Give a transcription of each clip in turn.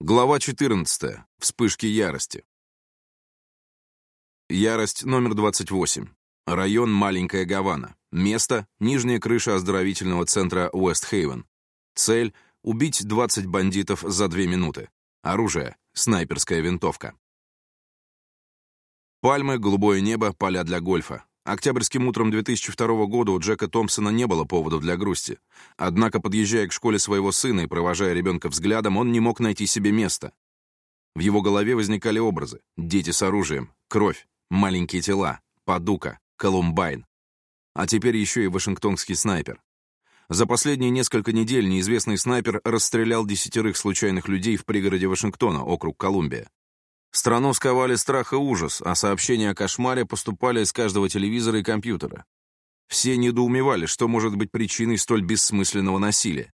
Глава 14. Вспышки ярости. Ярость номер 28. Район Маленькая Гавана. Место — нижняя крыша оздоровительного центра Уэст-Хейвен. Цель — убить 20 бандитов за 2 минуты. Оружие — снайперская винтовка. Пальмы, голубое небо, поля для гольфа. Октябрьским утром 2002 года у Джека Томпсона не было повода для грусти. Однако, подъезжая к школе своего сына и провожая ребенка взглядом, он не мог найти себе места. В его голове возникали образы. Дети с оружием, кровь, маленькие тела, падука, колумбайн. А теперь еще и вашингтонский снайпер. За последние несколько недель неизвестный снайпер расстрелял десятерых случайных людей в пригороде Вашингтона, округ Колумбия. Страну сковали страх и ужас, а сообщения о кошмаре поступали из каждого телевизора и компьютера. Все недоумевали, что может быть причиной столь бессмысленного насилия.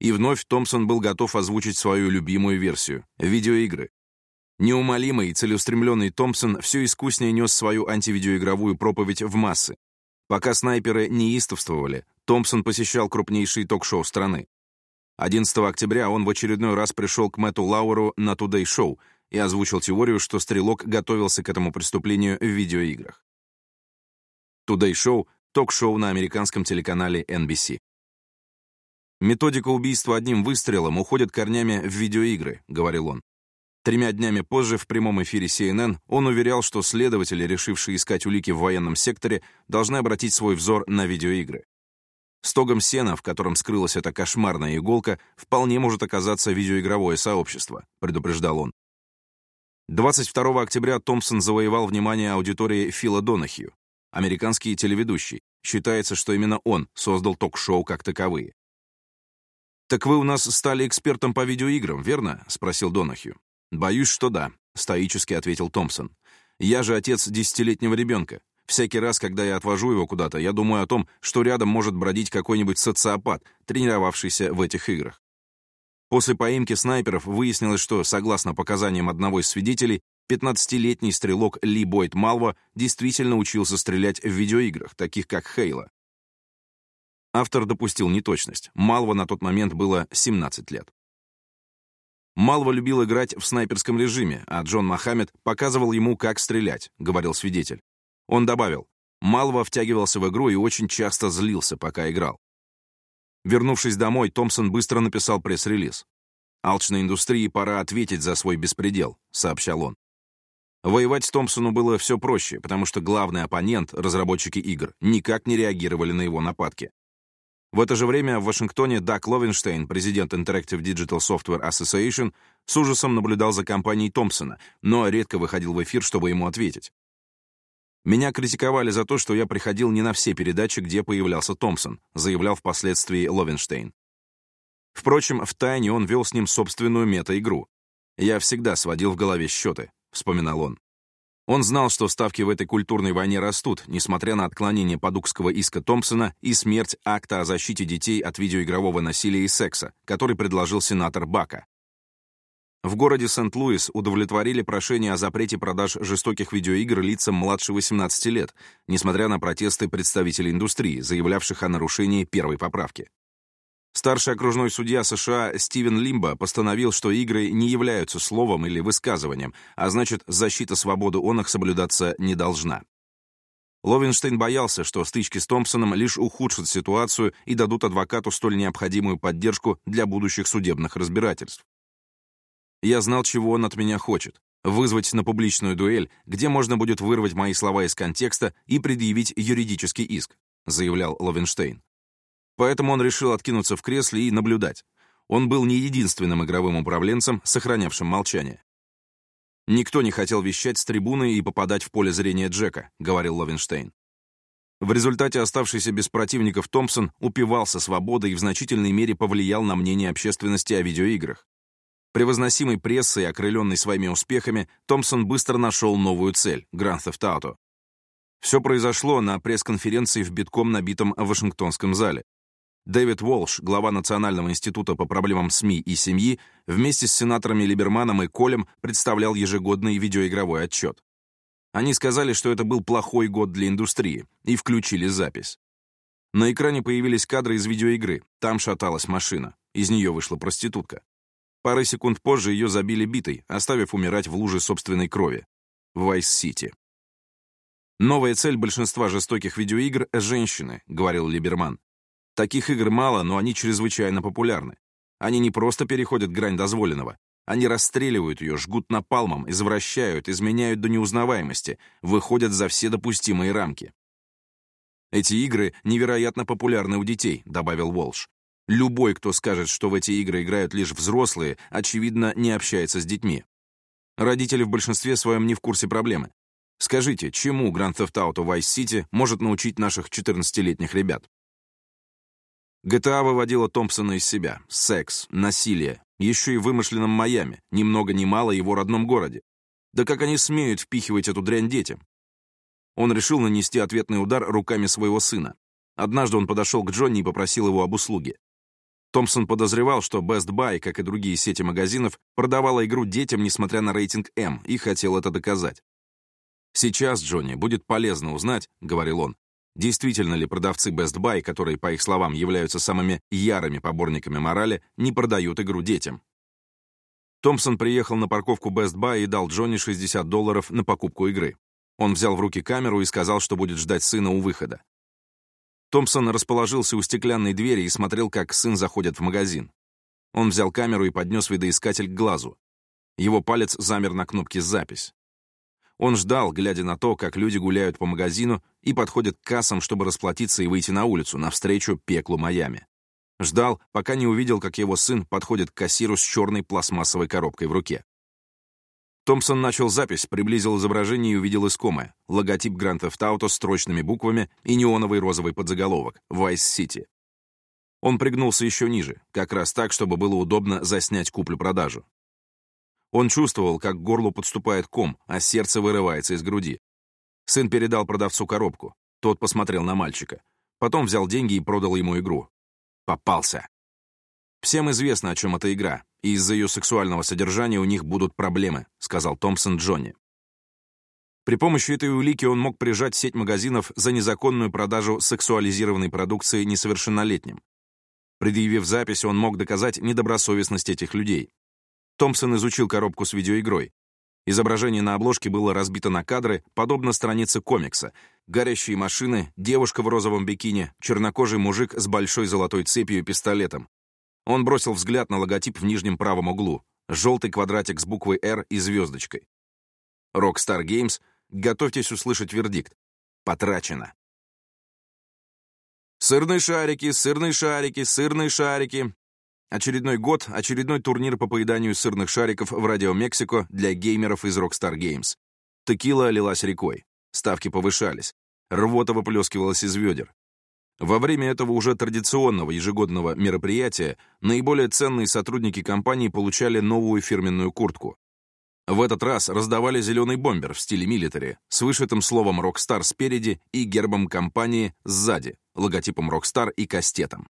И вновь Томпсон был готов озвучить свою любимую версию — видеоигры. Неумолимый и целеустремленный Томпсон все искуснее нес свою антивидеоигровую проповедь в массы. Пока снайперы неистовствовали, Томпсон посещал крупнейшие ток-шоу страны. 11 октября он в очередной раз пришел к Мэтту Лауру на Today Show — и озвучил теорию, что Стрелок готовился к этому преступлению в видеоиграх. Today Show — ток-шоу на американском телеканале NBC. «Методика убийства одним выстрелом уходит корнями в видеоигры», — говорил он. Тремя днями позже в прямом эфире CNN он уверял, что следователи, решившие искать улики в военном секторе, должны обратить свой взор на видеоигры. Стогом сена, в котором скрылась эта кошмарная иголка, вполне может оказаться видеоигровое сообщество, предупреждал он. 22 октября Томпсон завоевал внимание аудитории Фила Донахью, американский телеведущий. Считается, что именно он создал ток-шоу как таковые. «Так вы у нас стали экспертом по видеоиграм, верно?» — спросил Донахью. «Боюсь, что да», — стоически ответил Томпсон. «Я же отец десятилетнего ребенка. Всякий раз, когда я отвожу его куда-то, я думаю о том, что рядом может бродить какой-нибудь социопат, тренировавшийся в этих играх. После поимки снайперов выяснилось, что, согласно показаниям одного из свидетелей, 15-летний стрелок Ли Бойт Малва действительно учился стрелять в видеоиграх, таких как Хейла. Автор допустил неточность. Малва на тот момент было 17 лет. Малва любил играть в снайперском режиме, а Джон Мохаммед показывал ему, как стрелять, говорил свидетель. Он добавил, Малва втягивался в игру и очень часто злился, пока играл. Вернувшись домой, Томпсон быстро написал пресс-релиз. «Алчной индустрии пора ответить за свой беспредел», — сообщал он. Воевать с Томпсону было все проще, потому что главный оппонент, разработчики игр, никак не реагировали на его нападки. В это же время в Вашингтоне Дак Ловенштейн, президент Interactive Digital Software Association, с ужасом наблюдал за компанией Томпсона, но редко выходил в эфир, чтобы ему ответить. Меня критиковали за то, что я приходил не на все передачи, где появлялся Томпсон, заявлял впоследствии Ловенштейн. Впрочем, в тайне он вел с ним собственную мета-игру. «Я всегда сводил в голове счеты», — вспоминал он. Он знал, что ставки в этой культурной войне растут, несмотря на отклонение подукского иска Томпсона и смерть акта о защите детей от видеоигрового насилия и секса, который предложил сенатор Бака. В городе Сент-Луис удовлетворили прошение о запрете продаж жестоких видеоигр лицам младше 18 лет, несмотря на протесты представителей индустрии, заявлявших о нарушении первой поправки. Старший окружной судья США Стивен Лимба постановил, что игры не являются словом или высказыванием, а значит, защита свободы он их соблюдаться не должна. Ловенштейн боялся, что стычки с Томпсоном лишь ухудшат ситуацию и дадут адвокату столь необходимую поддержку для будущих судебных разбирательств. Я знал, чего он от меня хочет. Вызвать на публичную дуэль, где можно будет вырвать мои слова из контекста и предъявить юридический иск, заявлял Ловенштейн. Поэтому он решил откинуться в кресле и наблюдать. Он был не единственным игровым управленцем, сохранявшим молчание. «Никто не хотел вещать с трибуны и попадать в поле зрения Джека», — говорил Ловенштейн. В результате оставшийся без противников Томпсон упивался свободой и в значительной мере повлиял на мнение общественности о видеоиграх. Превозносимый прессой и окрыленный своими успехами, Томпсон быстро нашел новую цель — Grand Theft Auto. Все произошло на пресс-конференции в битком набитом Вашингтонском зале. Дэвид Уолш, глава Национального института по проблемам СМИ и семьи, вместе с сенаторами Либерманом и Колем представлял ежегодный видеоигровой отчет. Они сказали, что это был плохой год для индустрии, и включили запись. На экране появились кадры из видеоигры, там шаталась машина, из нее вышла проститутка. Парой секунд позже ее забили битой, оставив умирать в луже собственной крови. В Вайс-Сити. «Новая цель большинства жестоких видеоигр — женщины», — говорил Либерман. «Таких игр мало, но они чрезвычайно популярны. Они не просто переходят грань дозволенного. Они расстреливают ее, жгут напалмом, извращают, изменяют до неузнаваемости, выходят за все допустимые рамки. Эти игры невероятно популярны у детей, добавил Волш. Любой, кто скажет, что в эти игры играют лишь взрослые, очевидно, не общается с детьми. Родители в большинстве своем не в курсе проблемы. Скажите, чему Grand Theft Auto Vice City может научить наших 14-летних ребят? GTA выводила Томпсона из себя. Секс, насилие, еще и в вымышленном Майами, ни много ни мало его родном городе. Да как они смеют впихивать эту дрянь детям? Он решил нанести ответный удар руками своего сына. Однажды он подошел к Джонни и попросил его об услуге. Томпсон подозревал, что Best Buy, как и другие сети магазинов, продавала игру детям, несмотря на рейтинг М, и хотел это доказать. «Сейчас, Джонни, будет полезно узнать», — говорил он, действительно ли продавцы Best Buy, которые, по их словам, являются самыми ярыми поборниками морали, не продают игру детям. Томпсон приехал на парковку Best Buy и дал Джонни 60 долларов на покупку игры. Он взял в руки камеру и сказал, что будет ждать сына у выхода. Томпсон расположился у стеклянной двери и смотрел, как сын заходит в магазин. Он взял камеру и поднес видоискатель к глазу. Его палец замер на кнопке «Запись». Он ждал, глядя на то, как люди гуляют по магазину и подходят к кассам, чтобы расплатиться и выйти на улицу, навстречу пеклу Майами. Ждал, пока не увидел, как его сын подходит к кассиру с черной пластмассовой коробкой в руке. Томпсон начал запись, приблизил изображение и увидел искомое. Логотип Grand Theft Auto с строчными буквами и неоновый розовый подзаголовок «Vice City». Он пригнулся еще ниже, как раз так, чтобы было удобно заснять куплю-продажу. Он чувствовал, как к горлу подступает ком, а сердце вырывается из груди. Сын передал продавцу коробку. Тот посмотрел на мальчика. Потом взял деньги и продал ему игру. Попался. Всем известно, о чем эта игра из-за ее сексуального содержания у них будут проблемы», — сказал Томпсон Джонни. При помощи этой улики он мог прижать сеть магазинов за незаконную продажу сексуализированной продукции несовершеннолетним. Предъявив запись, он мог доказать недобросовестность этих людей. Томпсон изучил коробку с видеоигрой. Изображение на обложке было разбито на кадры, подобно странице комикса. Горящие машины, девушка в розовом бикини, чернокожий мужик с большой золотой цепью и пистолетом, он бросил взгляд на логотип в нижнем правом углу. Желтый квадратик с буквой «Р» и звездочкой. Rockstar Games, готовьтесь услышать вердикт. Потрачено. Сырные шарики, сырные шарики, сырные шарики. Очередной год, очередной турнир по поеданию сырных шариков в Радио Мексико для геймеров из Rockstar Games. Текила лилась рекой. Ставки повышались. Рвота выплескивалась из ведер. Во время этого уже традиционного ежегодного мероприятия наиболее ценные сотрудники компании получали новую фирменную куртку. В этот раз раздавали зеленый бомбер в стиле милитари с вышитым словом «Rockstar» спереди и гербом компании сзади, логотипом «Rockstar» и кастетом.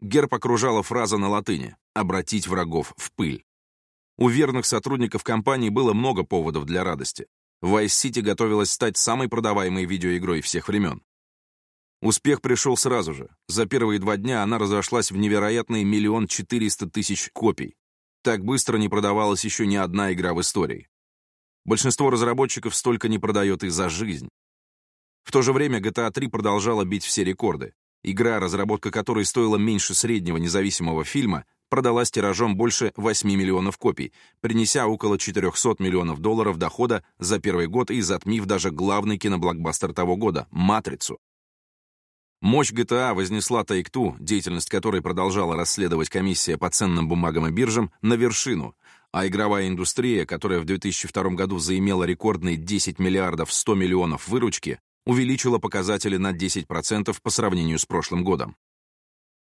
Герб окружала фраза на латыни «обратить врагов в пыль». У верных сотрудников компании было много поводов для радости. Vice City готовилась стать самой продаваемой видеоигрой всех времен. Успех пришел сразу же. За первые два дня она разошлась в невероятные миллион четыреста тысяч копий. Так быстро не продавалась еще ни одна игра в истории. Большинство разработчиков столько не продает и за жизнь. В то же время GTA 3 продолжала бить все рекорды. Игра, разработка которой стоила меньше среднего независимого фильма, продалась тиражом больше 8 миллионов копий, принеся около 400 миллионов долларов дохода за первый год и затмив даже главный киноблокбастер того года — «Матрицу». Мощь GTA вознесла Тайкту, деятельность которой продолжала расследовать комиссия по ценным бумагам и биржам, на вершину, а игровая индустрия, которая в 2002 году заимела рекордные 10 миллиардов 100 миллионов выручки, увеличила показатели на 10% по сравнению с прошлым годом.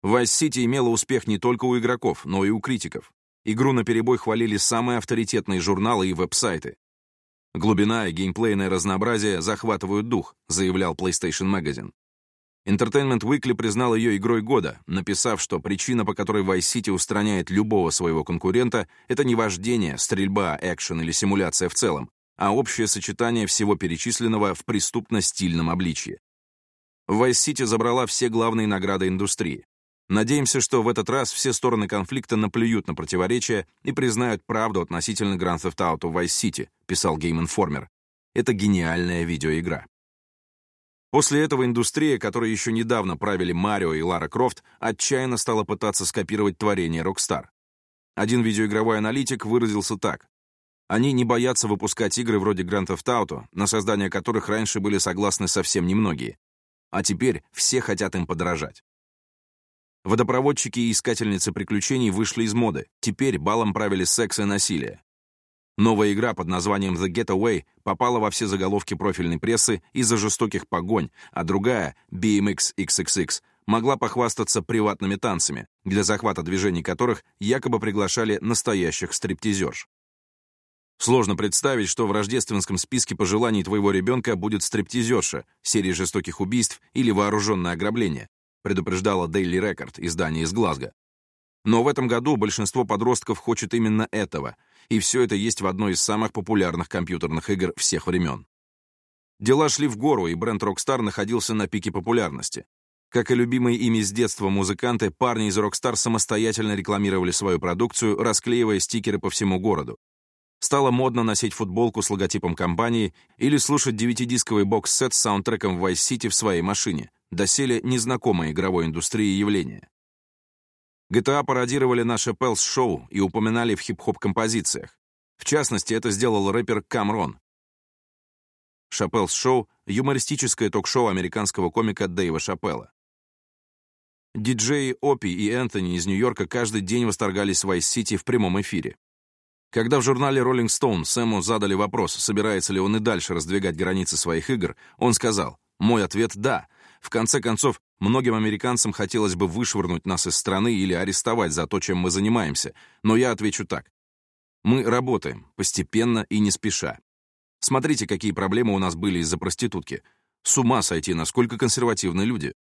Vice City имела успех не только у игроков, но и у критиков. Игру на перебой хвалили самые авторитетные журналы и веб-сайты. «Глубина и геймплейное разнообразие захватывают дух», заявлял PlayStation Magazine. Entertainment Weekly признал ее игрой года, написав, что причина, по которой Vice City устраняет любого своего конкурента, это не вождение, стрельба, экшен или симуляция в целом, а общее сочетание всего перечисленного в преступно-стильном обличье. Vice City забрала все главные награды индустрии. Надеемся, что в этот раз все стороны конфликта наплюют на противоречия и признают правду относительно Grand Theft Auto Vice City, писал Game Informer. Это гениальная видеоигра. После этого индустрия, которой еще недавно правили Марио и Лара Крофт, отчаянно стала пытаться скопировать творение Rockstar. Один видеоигровой аналитик выразился так. Они не боятся выпускать игры вроде Grand Theft Auto, на создание которых раньше были согласны совсем немногие. А теперь все хотят им подражать. Водопроводчики и искательницы приключений вышли из моды. Теперь балом правили секс и насилие. Новая игра под названием The Getaway попала во все заголовки профильной прессы из-за жестоких погонь, а другая, BMX XXX, могла похвастаться приватными танцами, для захвата движений которых якобы приглашали настоящих стриптизерш. Сложно представить, что в рождественском списке пожеланий твоего ребенка будет стриптизерша, серия жестоких убийств или вооруженное ограбление, предупреждала Daily Record, издание из Глазго. Но в этом году большинство подростков хочет именно этого — и все это есть в одной из самых популярных компьютерных игр всех времен. Дела шли в гору, и бренд Rockstar находился на пике популярности. Как и любимые ими с детства музыканты, парни из Rockstar самостоятельно рекламировали свою продукцию, расклеивая стикеры по всему городу. Стало модно носить футболку с логотипом компании или слушать девятидисковый бокс-сет с саундтреком в Vice City в своей машине, доселе незнакомое игровой индустрии явление. GTA пародировали наше Pels-шоу и упоминали в хип-хоп-композициях. В частности, это сделал рэпер Камрон. Chappelle's Show — юмористическое ток-шоу американского комика Дэйва Шапелла. Диджеи Опи и Энтони из Нью-Йорка каждый день восторгались Vice City в прямом эфире. Когда в журнале Rolling Stone Сэму задали вопрос, собирается ли он и дальше раздвигать границы своих игр, он сказал, «Мой ответ — да. В конце концов, Многим американцам хотелось бы вышвырнуть нас из страны или арестовать за то, чем мы занимаемся, но я отвечу так. Мы работаем, постепенно и не спеша. Смотрите, какие проблемы у нас были из-за проститутки. С ума сойти, насколько консервативны люди.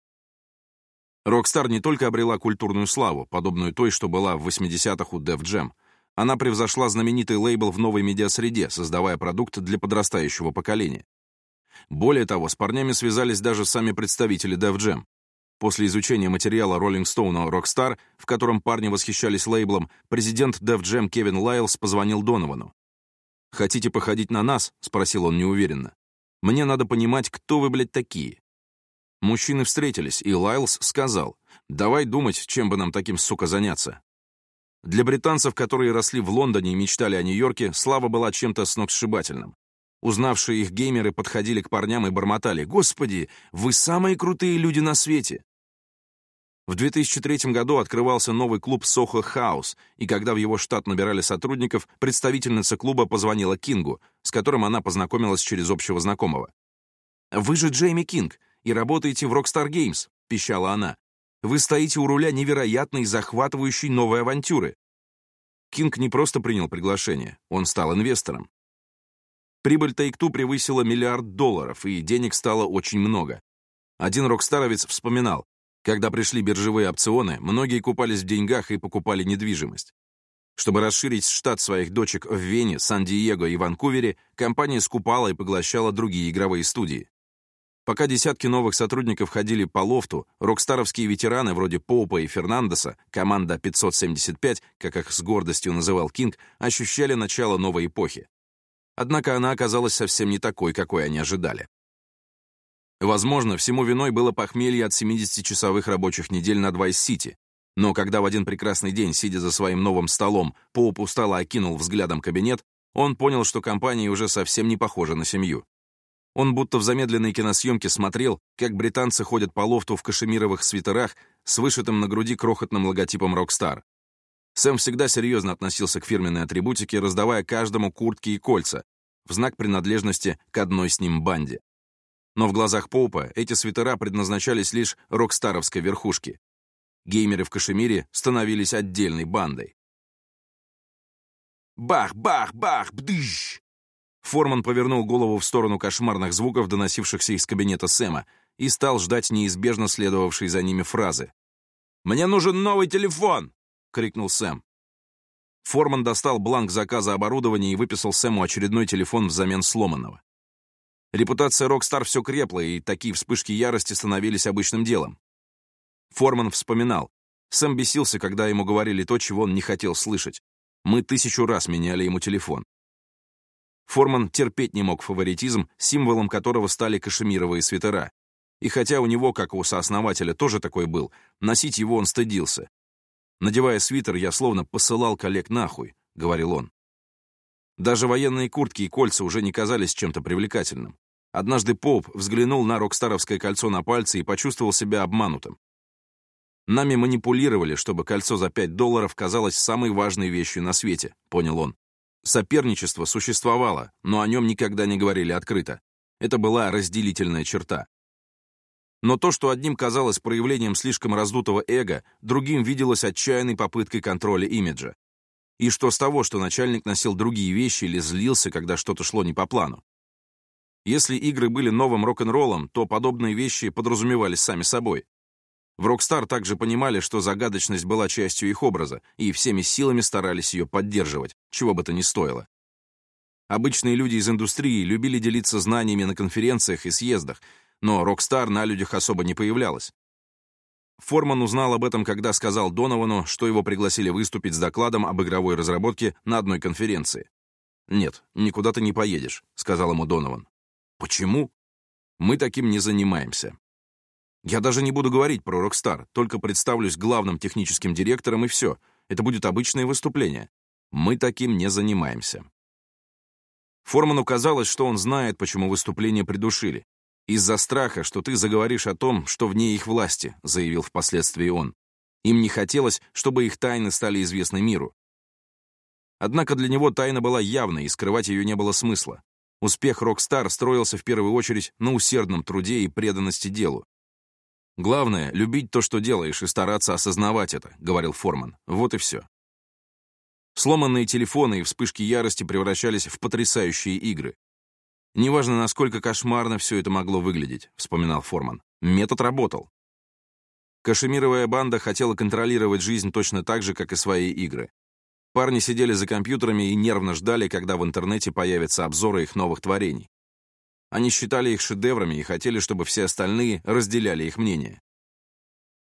Rockstar не только обрела культурную славу, подобную той, что была в 80-х у Def Jam. Она превзошла знаменитый лейбл в новой медиасреде, создавая продукт для подрастающего поколения. Более того, с парнями связались даже сами представители Def Jam. После изучения материала Rolling Stone Rockstar, в котором парни восхищались лейблом, президент Def Jam Кевин Лайлс позвонил Доновану. «Хотите походить на нас?» — спросил он неуверенно. «Мне надо понимать, кто вы, блядь, такие». Мужчины встретились, и Лайлс сказал, «Давай думать, чем бы нам таким, сука, заняться». Для британцев, которые росли в Лондоне и мечтали о Нью-Йорке, слава была чем-то сногсшибательным. Узнавшие их геймеры подходили к парням и бормотали «Господи, вы самые крутые люди на свете!». В 2003 году открывался новый клуб Soho House, и когда в его штат набирали сотрудников, представительница клуба позвонила Кингу, с которым она познакомилась через общего знакомого. «Вы же Джейми Кинг и работаете в Rockstar Games», — пищала она. «Вы стоите у руля невероятной, захватывающей новой авантюры». Кинг не просто принял приглашение, он стал инвестором. Прибыль Тайкту превысила миллиард долларов, и денег стало очень много. Один рокстаровец вспоминал, когда пришли биржевые опционы, многие купались в деньгах и покупали недвижимость. Чтобы расширить штат своих дочек в Вене, Сан-Диего и Ванкувере, компания скупала и поглощала другие игровые студии. Пока десятки новых сотрудников ходили по лофту, рокстаровские ветераны вроде Поупа и Фернандеса, команда 575, как их с гордостью называл Кинг, ощущали начало новой эпохи. Однако она оказалась совсем не такой, какой они ожидали. Возможно, всему виной было похмелье от 70-часовых рабочих недель над Vice City, но когда в один прекрасный день, сидя за своим новым столом, Поуп устало окинул взглядом кабинет, он понял, что компания уже совсем не похожа на семью. Он будто в замедленной киносъемке смотрел, как британцы ходят по лофту в кашемировых свитерах с вышитым на груди крохотным логотипом «Rockstar». Сэм всегда серьезно относился к фирменной атрибутике, раздавая каждому куртки и кольца в знак принадлежности к одной с ним банде. Но в глазах Поупа эти свитера предназначались лишь рокстаровской верхушке. Геймеры в Кашемире становились отдельной бандой. Бах, бах, бах, бдыщ! Форман повернул голову в сторону кошмарных звуков, доносившихся из кабинета Сэма, и стал ждать неизбежно следовавшей за ними фразы. «Мне нужен новый телефон!» крикнул Сэм. Форман достал бланк заказа оборудования и выписал Сэму очередной телефон взамен сломанного. Репутация Rockstar все крепла, и такие вспышки ярости становились обычным делом. Форман вспоминал. Сэм бесился, когда ему говорили то, чего он не хотел слышать. Мы тысячу раз меняли ему телефон. Форман терпеть не мог фаворитизм, символом которого стали кашемировые свитера. И хотя у него, как у сооснователя, тоже такой был, носить его он стыдился. Надевая свитер, я словно посылал коллег нахуй, — говорил он. Даже военные куртки и кольца уже не казались чем-то привлекательным. Однажды Поп взглянул на рокстаровское кольцо на пальце и почувствовал себя обманутым. Нами манипулировали, чтобы кольцо за 5 долларов казалось самой важной вещью на свете, понял он. Соперничество существовало, но о нем никогда не говорили открыто. Это была разделительная черта. Но то, что одним казалось проявлением слишком раздутого эго, другим виделось отчаянной попыткой контроля имиджа. И что с того, что начальник носил другие вещи или злился, когда что-то шло не по плану? Если игры были новым рок-н-роллом, то подобные вещи подразумевались сами собой. В Rockstar также понимали, что загадочность была частью их образа, и всеми силами старались ее поддерживать, чего бы то ни стоило. Обычные люди из индустрии любили делиться знаниями на конференциях и съездах, но Rockstar на людях особо не появлялась. Форман узнал об этом, когда сказал Доновану, что его пригласили выступить с докладом об игровой разработке на одной конференции. «Нет, никуда ты не поедешь», — сказал ему Донован. «Почему?» «Мы таким не занимаемся». «Я даже не буду говорить про Rockstar, только представлюсь главным техническим директором, и все. Это будет обычное выступление. Мы таким не занимаемся». Форману казалось, что он знает, почему выступление придушили. «Из-за страха, что ты заговоришь о том, что вне их власти», — заявил впоследствии он. «Им не хотелось, чтобы их тайны стали известны миру». Однако для него тайна была явной, и скрывать ее не было смысла. Успех «Rockstar» строился в первую очередь на усердном труде и преданности делу. «Главное — любить то, что делаешь, и стараться осознавать это», — говорил Форман. «Вот и все». Сломанные телефоны и вспышки ярости превращались в потрясающие игры. «Неважно, насколько кошмарно все это могло выглядеть», — вспоминал Форман. «Метод работал». Кашемировая банда хотела контролировать жизнь точно так же, как и свои игры. Парни сидели за компьютерами и нервно ждали, когда в интернете появятся обзоры их новых творений. Они считали их шедеврами и хотели, чтобы все остальные разделяли их мнение.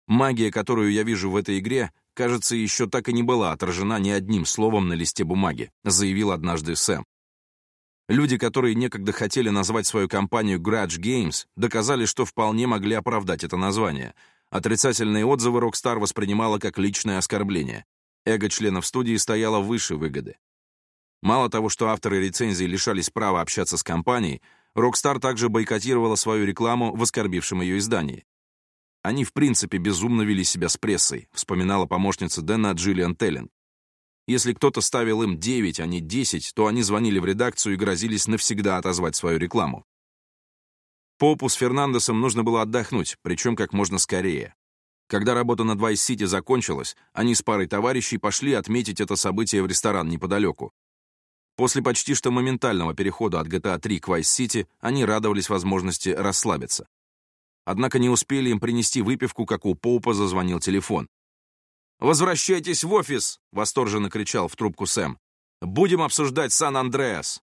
Магия, которую я вижу в этой игре, кажется, еще так и не была отражена ни одним словом на листе бумаги, заявил однажды Сэм, Люди, которые некогда хотели назвать свою компанию Grudge Games, доказали, что вполне могли оправдать это название. Отрицательные отзывы Rockstar воспринимала как личное оскорбление. Эго членов студии стояло выше выгоды. Мало того, что авторы рецензии лишались права общаться с компанией, Rockstar также бойкотировала свою рекламу в оскорбившем ее издании. «Они, в принципе, безумно вели себя с прессой», вспоминала помощница Дэна Джиллиан Теллен. Если кто-то ставил им 9, а не 10, то они звонили в редакцию и грозились навсегда отозвать свою рекламу. Попу с Фернандесом нужно было отдохнуть, причем как можно скорее. Когда работа над Vice City закончилась, они с парой товарищей пошли отметить это событие в ресторан неподалеку. После почти что моментального перехода от GTA 3 к Vice City они радовались возможности расслабиться. Однако не успели им принести выпивку, как у Поупа зазвонил телефон. «Возвращайтесь в офис!» — восторженно кричал в трубку Сэм. «Будем обсуждать Сан-Андреас!»